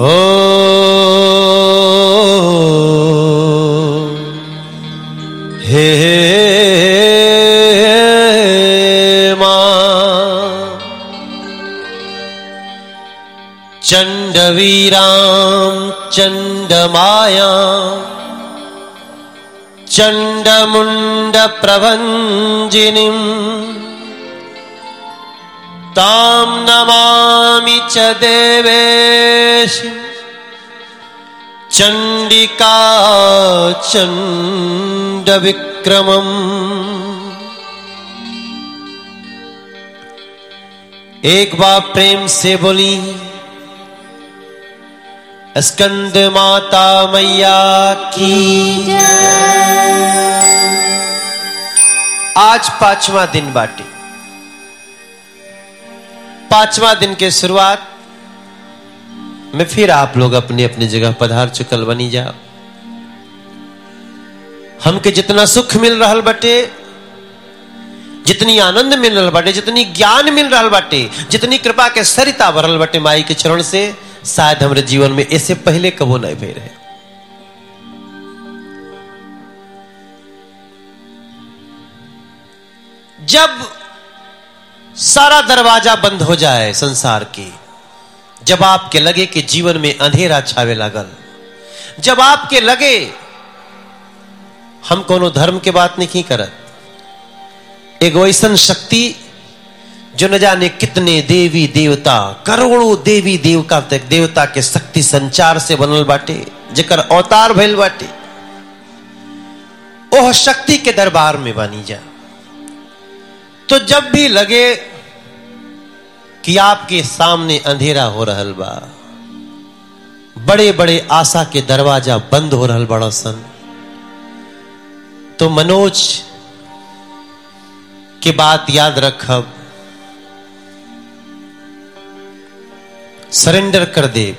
हे मां। चण्डवीरां चण्डमाया। चण्डमुण्डप्रभञ्जिनीम् तां नमामि च देवेशि। चण्डिका चण्डविक्रमम् एक बार प्रेम से बोली, स्कंद माता मैया की आज पांचवा दिन बाटे। पांचवा दिन के शुरुआत में फिर आप लोग अपनी अपनी जगह पधार चुकल बनी जाओ। हमके जितना सुख मिल रहा बटे, जितनी आनंद मिल रहा बाटे, जितनी ज्ञान मिल रहा बाटे, जितनी कृपा के सरिता भरल बटे माई के चरण से, शायद हमारे जीवन में ऐसे पहले कबो नहीं भे रहे। जब सारा दरवाज़ा बंद हो जाए संसार के। जब आपके लगे कि जीवन में अंधेरा छावे लागल, जब आपके लगे, हम कोनो धर्म के बात नहीं करत। एगो ऐसा शक्ति, जो न जाने कितने देवी देवता, करोड़ों देवी देवता तक, देवता के शक्ति संचार से बनल बाटे, जेकर अवतार भइल बाटे, ओह शक्ति के दरबार में बनी जा तो जब भी लगे कि आपके सामने अंधेरा हो रहल बा। बड़े बड़े आशा के दरवाज़ा बंद हो रहल बड़ा सन। तो मनोज के बात याद रखब। सरेंडर कर दे।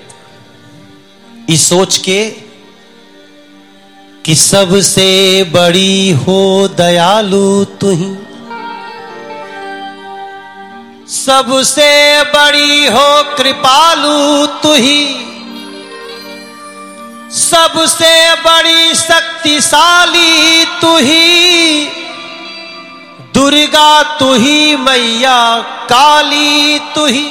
इस सोच के कि सबसे बड़ी हो दयालु तू ही सबसे बड़ी हो कृपालु तू ही सबसे बड़ी शक्तिशाली तू ही दुर्गा तू ही मैया काली तू ही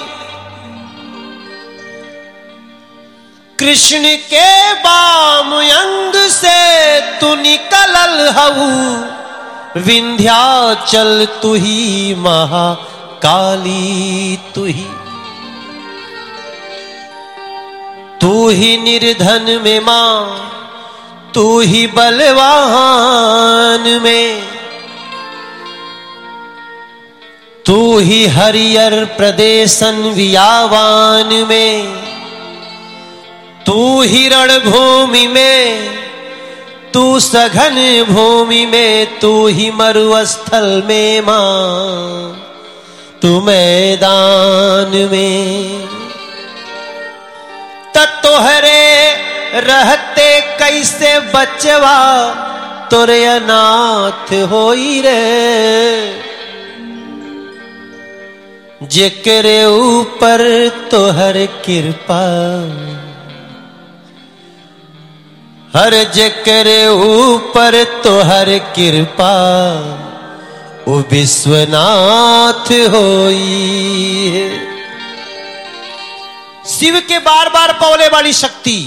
कृष्ण के बाम अंग से तू निकलल हऊ। विंध्याचल तू ही महाकाली तू ही तू ही निर्धन में माँ तू ही बलवान में। तू ही हरियर प्रदेशन वियावान में। तू ही रणभूमि में, तू सघन भूमि में तू ही मरुस्थल में माँ। तू मैदान में। तोहरे रहते कैसे बचवा? तोरे अनाथ होई रे। जेकरे ऊपर तोहर कृपा हर जेकरे ऊपर तोहर कृपा वो विश्वनाथ होई शिव के बार बार पौले वाली शक्ति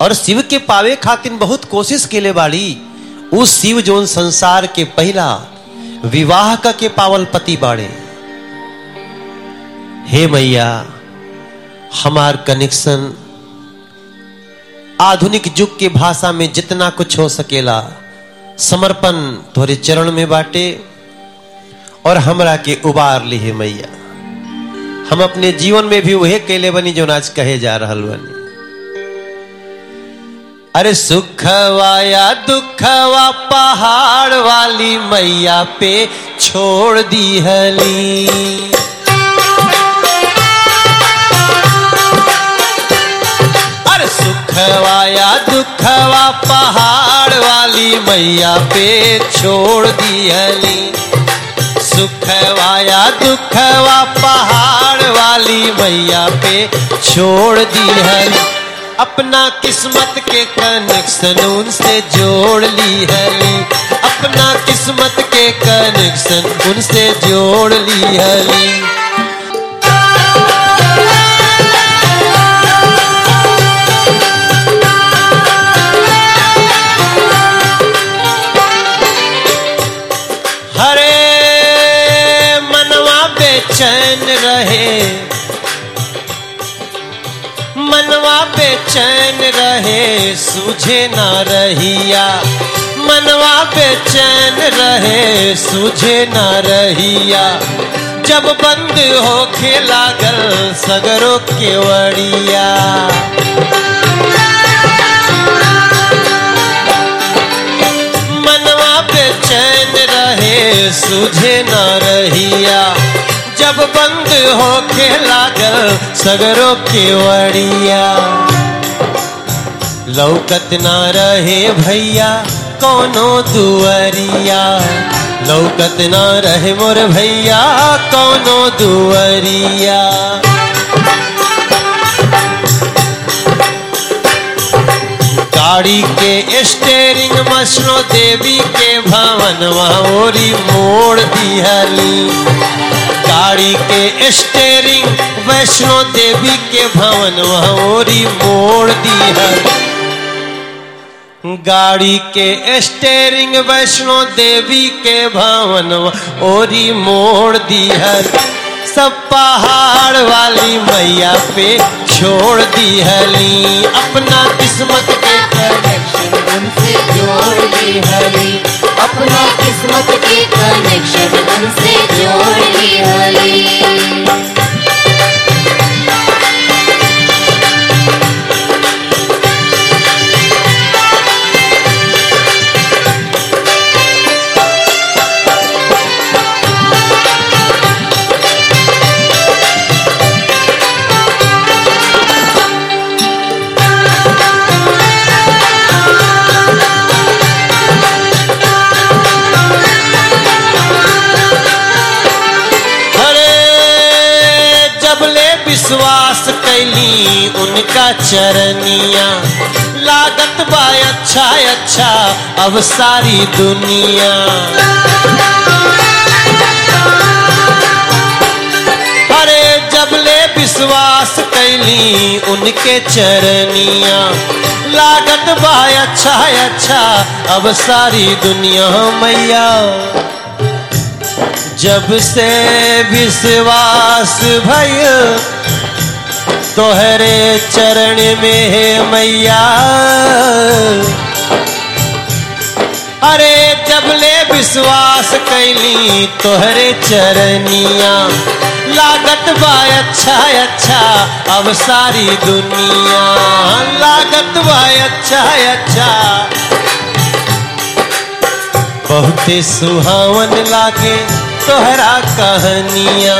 और शिव के पावे खातिर बहुत कोशिश के ले बाड़ी उस शिव जोन संसार के पहला विवाह का के पावल पति बाड़े। हे मैया, हमार कनेक्शन आधुनिक युग के भाषा में जितना कुछ हो सकेला, समर्पण तोरे चरण में बाटे और हमरा के उबार ली है मैया। हम अपने जीवन में भी वही केले बनी जो आज कहे जा रहा बनी। अरे सुखवा या दुखवा, पहाड़ वाली मैया पे छोड़ दी हली अरे सुखवा या दुखवा, पहाड़ वाली मैया पे छोड़ दी हली सुखवाया दुखवा पहाड़ वाली मैया पे छोड़ दी है। अपना किस्मत के कनेक्शन उनसे जोड़ ली है। अपना किस्मत के कनेक्शन उनसे जोड़ ली है। सूझे ना रहिया, मनवा बेचैन रहे, सूझे ना रहिया। जब बंद हो खेला गल, सगरों केवड़िया मनवा बेचैन रहे, सूझे ना रहिया। जब बंद हो के लागल सगरो केवड़िया लौकत ना रहे भैया, कोनो दुअरिया लौकत ना रहे मोर भैया, कोनो दुअरिया गाड़ी के स्टेरिंग मसनो देवी के भवन वोरी मोड़ दिहली। गाड़ी के स्टेरिंग वैष्णो देवी के भवन वोरी मोड़ दिहली। गाड़ी के स्टेरिंग वैष्णो देवी के भवन ओरी मोड़ दिहल सब पहाड़ वाली मैया पे छोड़ दिहली अपना किस्मत के कनेक्शन उनसे जोड़ ली हली। अपना किस्मत के कनेक्शन उनसे जोड़ ली हली। अरे चरनिया लागत बा अच्छा अच्छा अब सारी दुनिया। अरे जबले विश्वास कैली उनके चरनिया लागत बा अच्छा अच्छा अब सारी दुनिया मैया। जब से विश्वास भय तोहरे चरण में है मैया। अरे जब ले विश्वास कैली तोहरे चरनिया लागत बा अच्छा अच्छा अब सारी दुनिया। लागत बा अच्छा अच्छा। बहुते सुहावन लागे तोहरा कहानिया।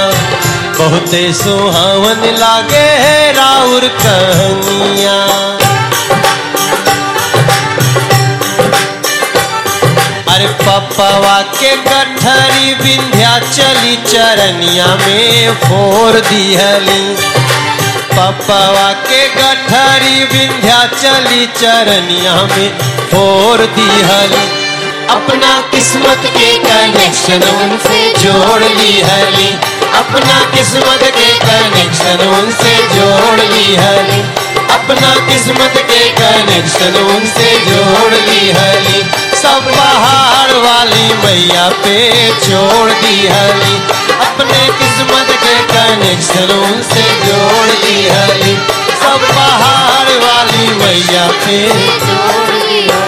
बहुते सुहावन लागे है राउर कहनिया। अरे पपवा के गठरी विंध्या चली चरनिया में फोर दिहली। पपवा के गठरी विंध्या चली चरनिया में फोर दिहली। अपना किस्मत के कनेक्शन उनसे जोड़ ली हली अपना किस्मत के कनेक्शन उनसे जोड़ ली हली। अपना किस्मत के कनेक्शन उनसे जोड़ ली हली। सब पहाड़ वाली मैया पे छोड़ दी हरी अपने किस्मत के कनेक्शन उनसे जोड़ ली हरी सब पहाड़ वाली मैया पे छोड़ जोड़